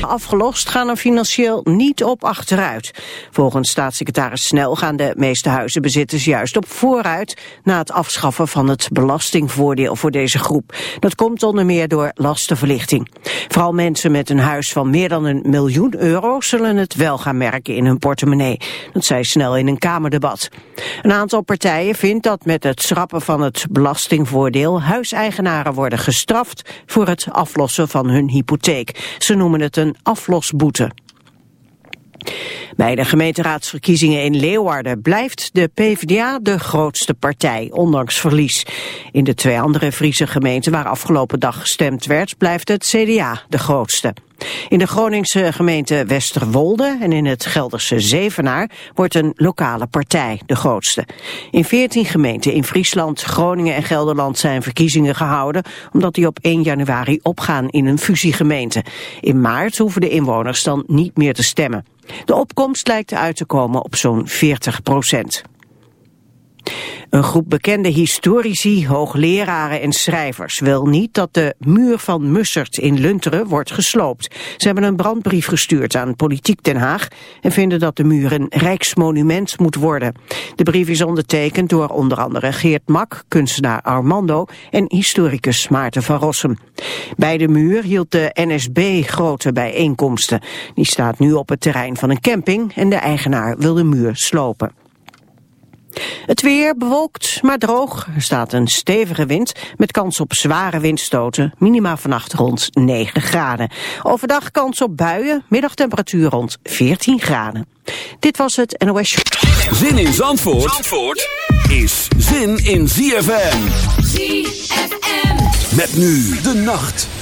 Afgelost gaan er financieel niet op achteruit. Volgens staatssecretaris Snel gaan de meeste huizenbezitters juist op vooruit... na het afschaffen van het belastingvoordeel voor deze groep. Dat komt onder meer door lastenverlichting. Vooral mensen met een huis van meer dan een miljoen euro... zullen het wel gaan merken in hun portemonnee. Dat zei Snel in een Kamerdebat. Een aantal partijen vindt dat met het schrappen van het belastingvoordeel... huiseigenaren worden gestraft voor het aflossen van hun hypotheek. Ze noemen het een aflosboete. Bij de gemeenteraadsverkiezingen in Leeuwarden blijft de PvdA de grootste partij, ondanks verlies. In de twee andere Friese gemeenten waar afgelopen dag gestemd werd, blijft het CDA de grootste. In de Groningse gemeente Westerwolde en in het Gelderse Zevenaar wordt een lokale partij de grootste. In 14 gemeenten in Friesland, Groningen en Gelderland zijn verkiezingen gehouden omdat die op 1 januari opgaan in een fusiegemeente. In maart hoeven de inwoners dan niet meer te stemmen. De opkomst lijkt uit te komen op zo'n 40 procent. Een groep bekende historici, hoogleraren en schrijvers wil niet dat de muur van Mussert in Lunteren wordt gesloopt. Ze hebben een brandbrief gestuurd aan Politiek Den Haag en vinden dat de muur een rijksmonument moet worden. De brief is ondertekend door onder andere Geert Mak, kunstenaar Armando en historicus Maarten van Rossum. Bij de muur hield de NSB grote bijeenkomsten. Die staat nu op het terrein van een camping en de eigenaar wil de muur slopen. Het weer bewolkt, maar droog. Er staat een stevige wind met kans op zware windstoten. Minima vannacht rond 9 graden. Overdag kans op buien, middagtemperatuur rond 14 graden. Dit was het NOS Zin in Zandvoort, Zandvoort is zin in ZFM. ZFM. Met nu de nacht.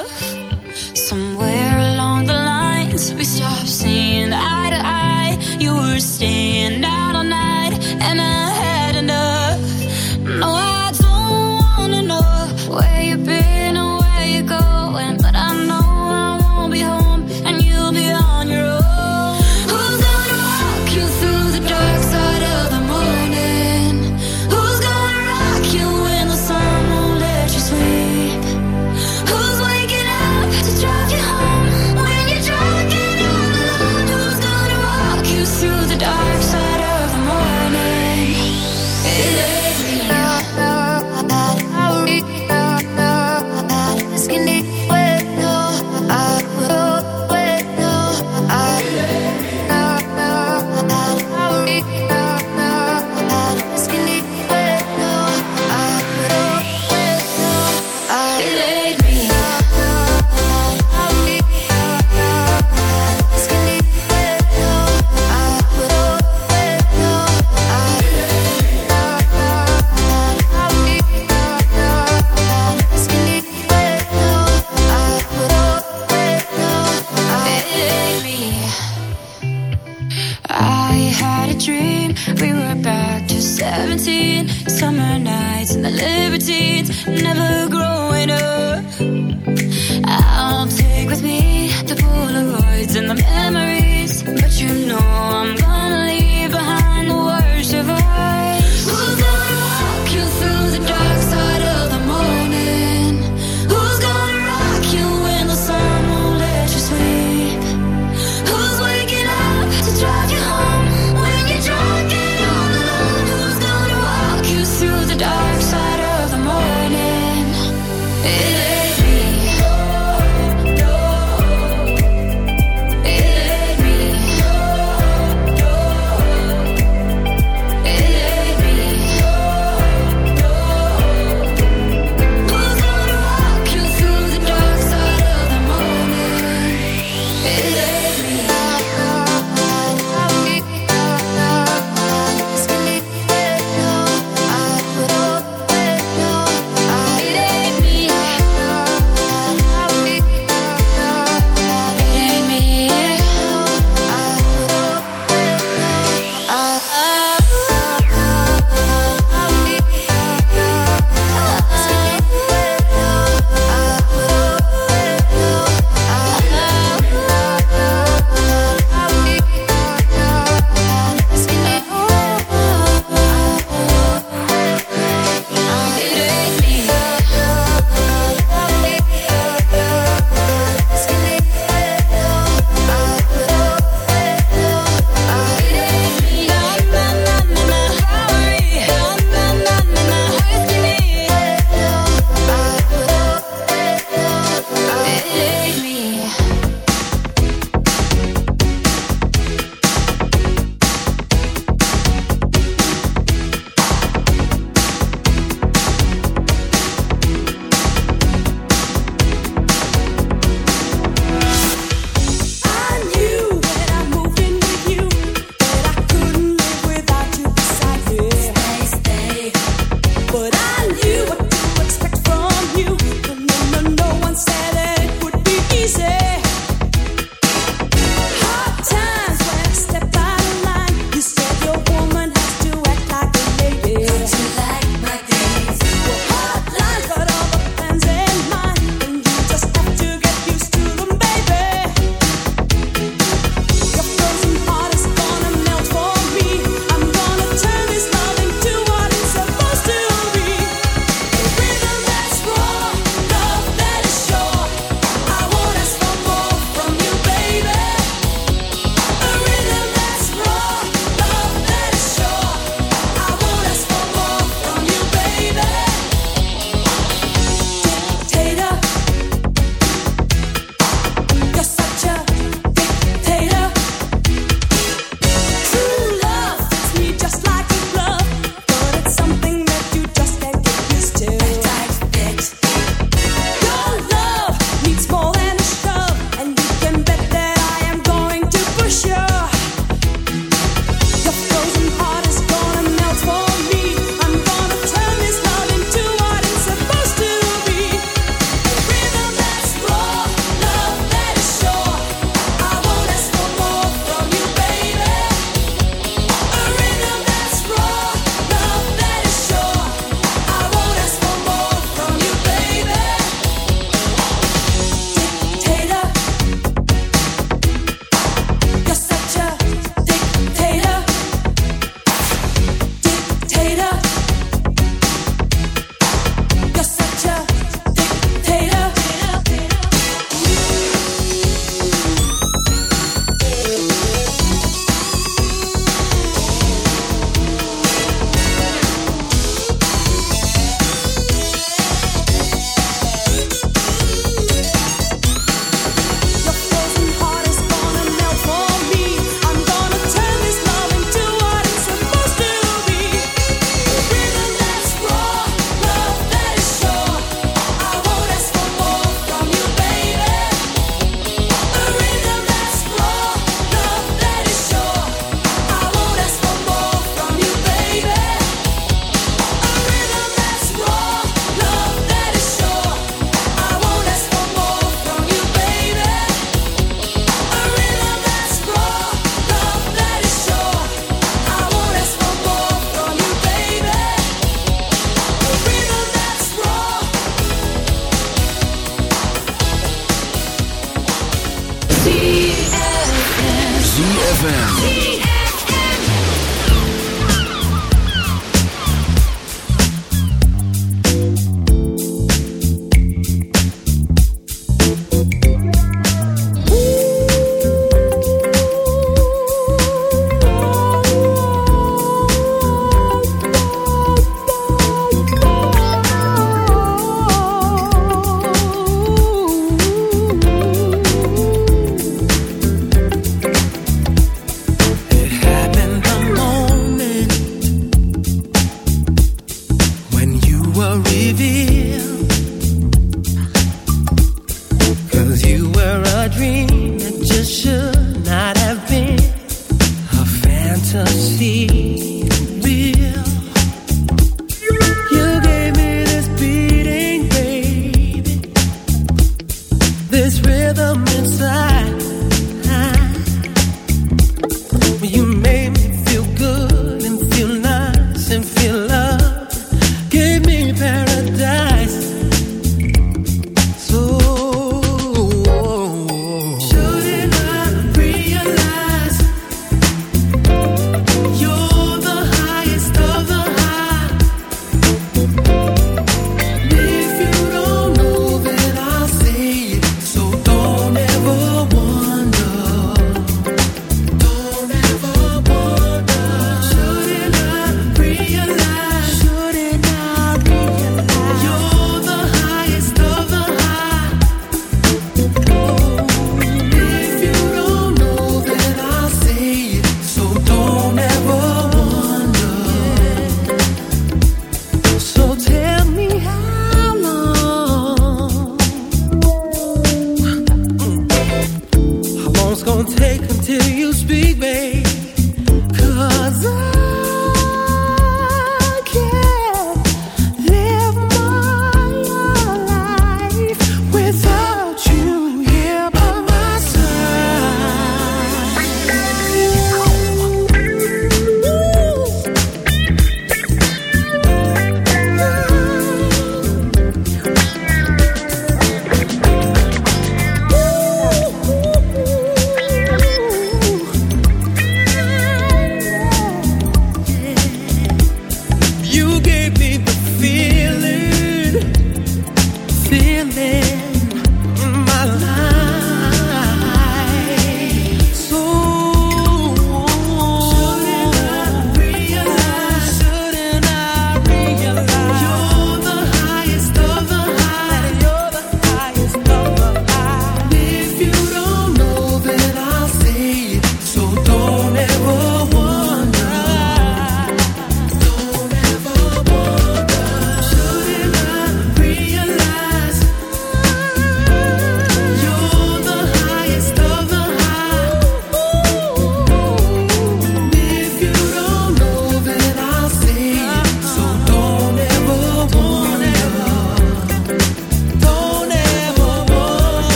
never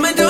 stress your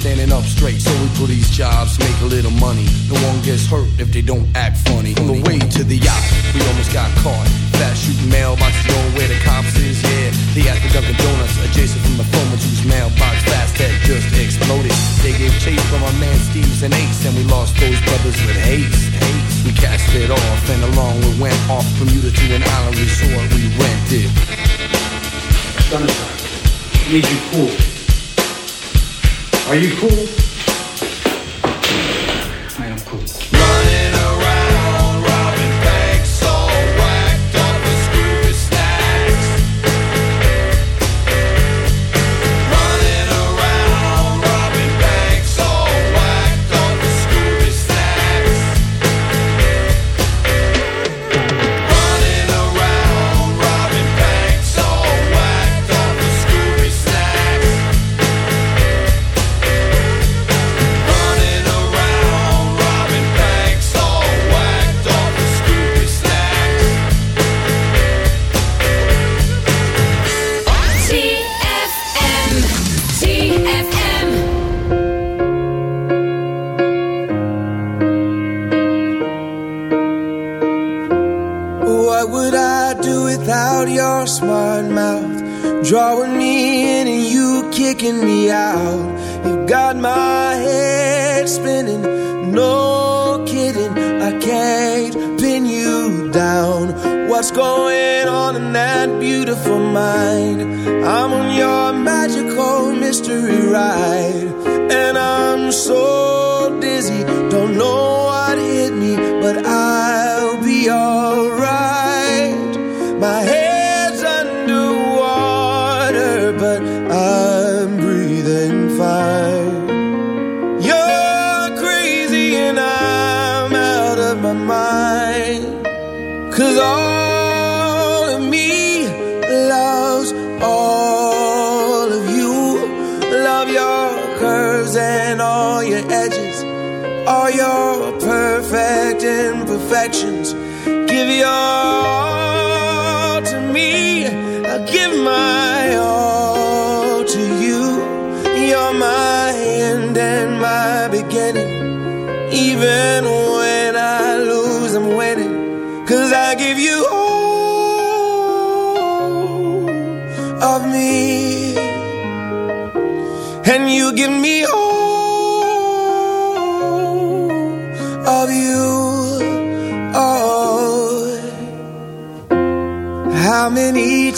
Standing up straight. So we put these jobs, make a little money. No one gets hurt if they don't act funny. On the way to the yacht, we almost got caught. Fast shooting mailboxes going where the cops is, yeah. They asked the Dunkin' Donuts, adjacent from the phone, whose mailbox fast had just exploded. They gave chase from our man Steve's and Ace, and we lost those brothers with haste. haste. We cast it off, and along we went off from Bermuda to an island resort we rented. Sunshine, need you cool. Are you cool?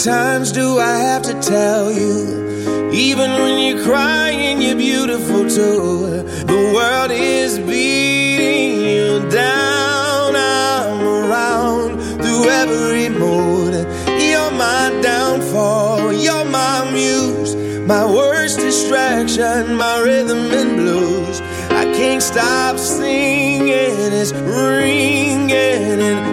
Times do I have to tell you? Even when you're crying, you're beautiful too. The world is beating distraction, my rhythm and blues. I can't stop singing. It's ringing in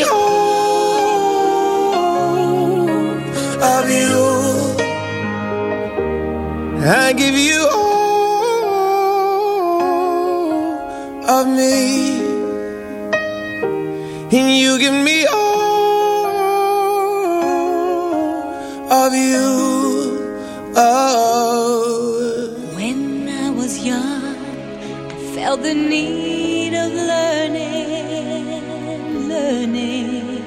I give you all of me, and you give me all of you. Oh. When I was young, I felt the need of learning, learning.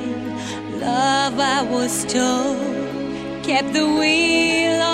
Love, I was told, kept the wheel on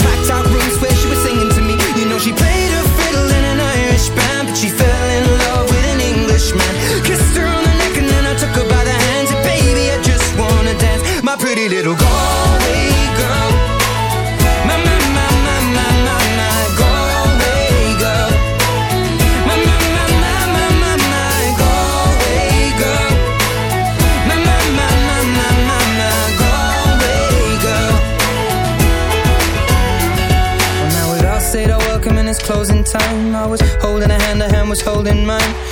pretty little girl. My, my, my, my, my, my, my girl. My, my, my, my, my, my, my girl. My, my, my, my, my, my, my girl. Well, now we've all said our welcome and it's closing time. I was holding a hand, a hand was holding mine.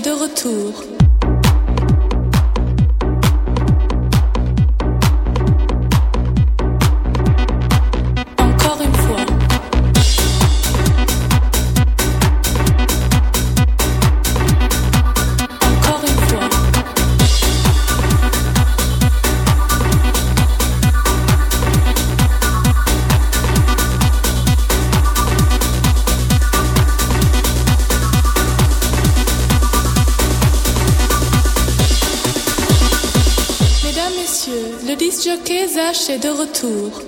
de retour. de retour.